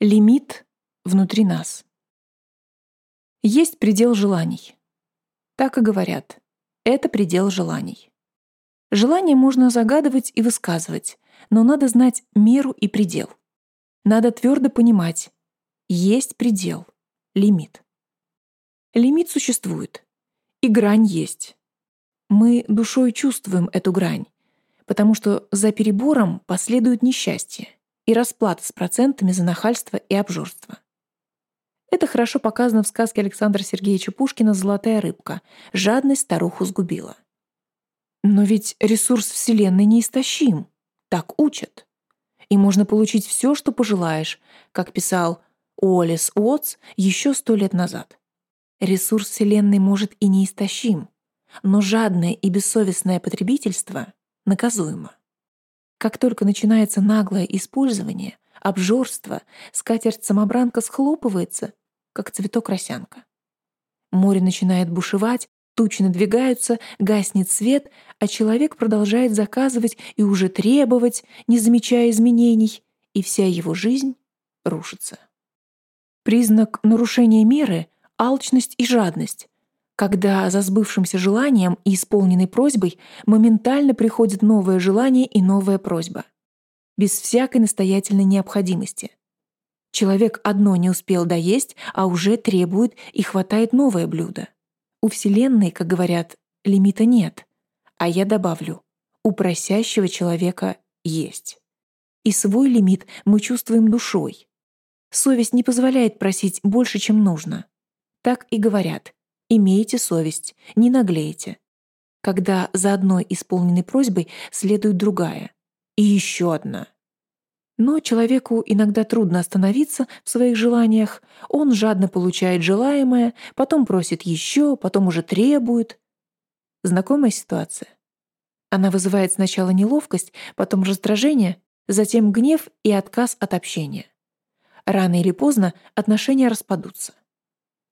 Лимит внутри нас. Есть предел желаний. Так и говорят. Это предел желаний. Желания можно загадывать и высказывать, но надо знать меру и предел. Надо твердо понимать. Есть предел, лимит. Лимит существует. И грань есть. Мы душой чувствуем эту грань, потому что за перебором последует несчастье и расплата с процентами за нахальство и обжорство. Это хорошо показано в сказке Александра Сергеевича Пушкина «Золотая рыбка». Жадность старуху сгубила. Но ведь ресурс Вселенной неистощим. Так учат. И можно получить все, что пожелаешь, как писал Уоллес Уотс еще сто лет назад. Ресурс Вселенной может и неистощим, но жадное и бессовестное потребительство наказуемо. Как только начинается наглое использование, обжорство, скатерть-самобранка схлопывается, как цветок-росянка. Море начинает бушевать, тучи надвигаются, гаснет свет, а человек продолжает заказывать и уже требовать, не замечая изменений, и вся его жизнь рушится. Признак нарушения меры — алчность и жадность, когда за сбывшимся желанием и исполненной просьбой моментально приходит новое желание и новая просьба. Без всякой настоятельной необходимости. Человек одно не успел доесть, а уже требует и хватает новое блюдо. У Вселенной, как говорят, лимита нет. А я добавлю, у просящего человека есть. И свой лимит мы чувствуем душой. Совесть не позволяет просить больше, чем нужно. Так и говорят — Имейте совесть, не наглейте. Когда за одной исполненной просьбой следует другая. И еще одна. Но человеку иногда трудно остановиться в своих желаниях. Он жадно получает желаемое, потом просит еще, потом уже требует. Знакомая ситуация? Она вызывает сначала неловкость, потом раздражение, затем гнев и отказ от общения. Рано или поздно отношения распадутся.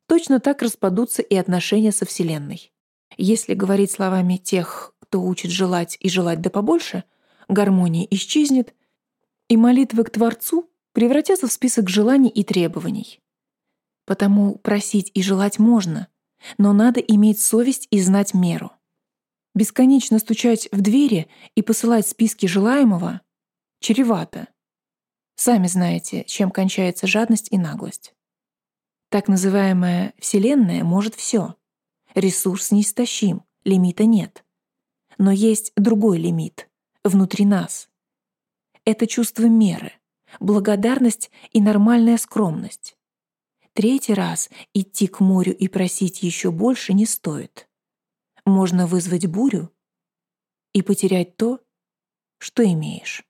Точно так распадутся и отношения со Вселенной. Если говорить словами тех, кто учит желать и желать да побольше, гармония исчезнет, и молитвы к Творцу превратятся в список желаний и требований. Потому просить и желать можно, но надо иметь совесть и знать меру. Бесконечно стучать в двери и посылать списки желаемого чревато. Сами знаете, чем кончается жадность и наглость. Так называемая Вселенная может все. Ресурс неистощим, лимита нет. Но есть другой лимит — внутри нас. Это чувство меры, благодарность и нормальная скромность. Третий раз идти к морю и просить еще больше не стоит. Можно вызвать бурю и потерять то, что имеешь.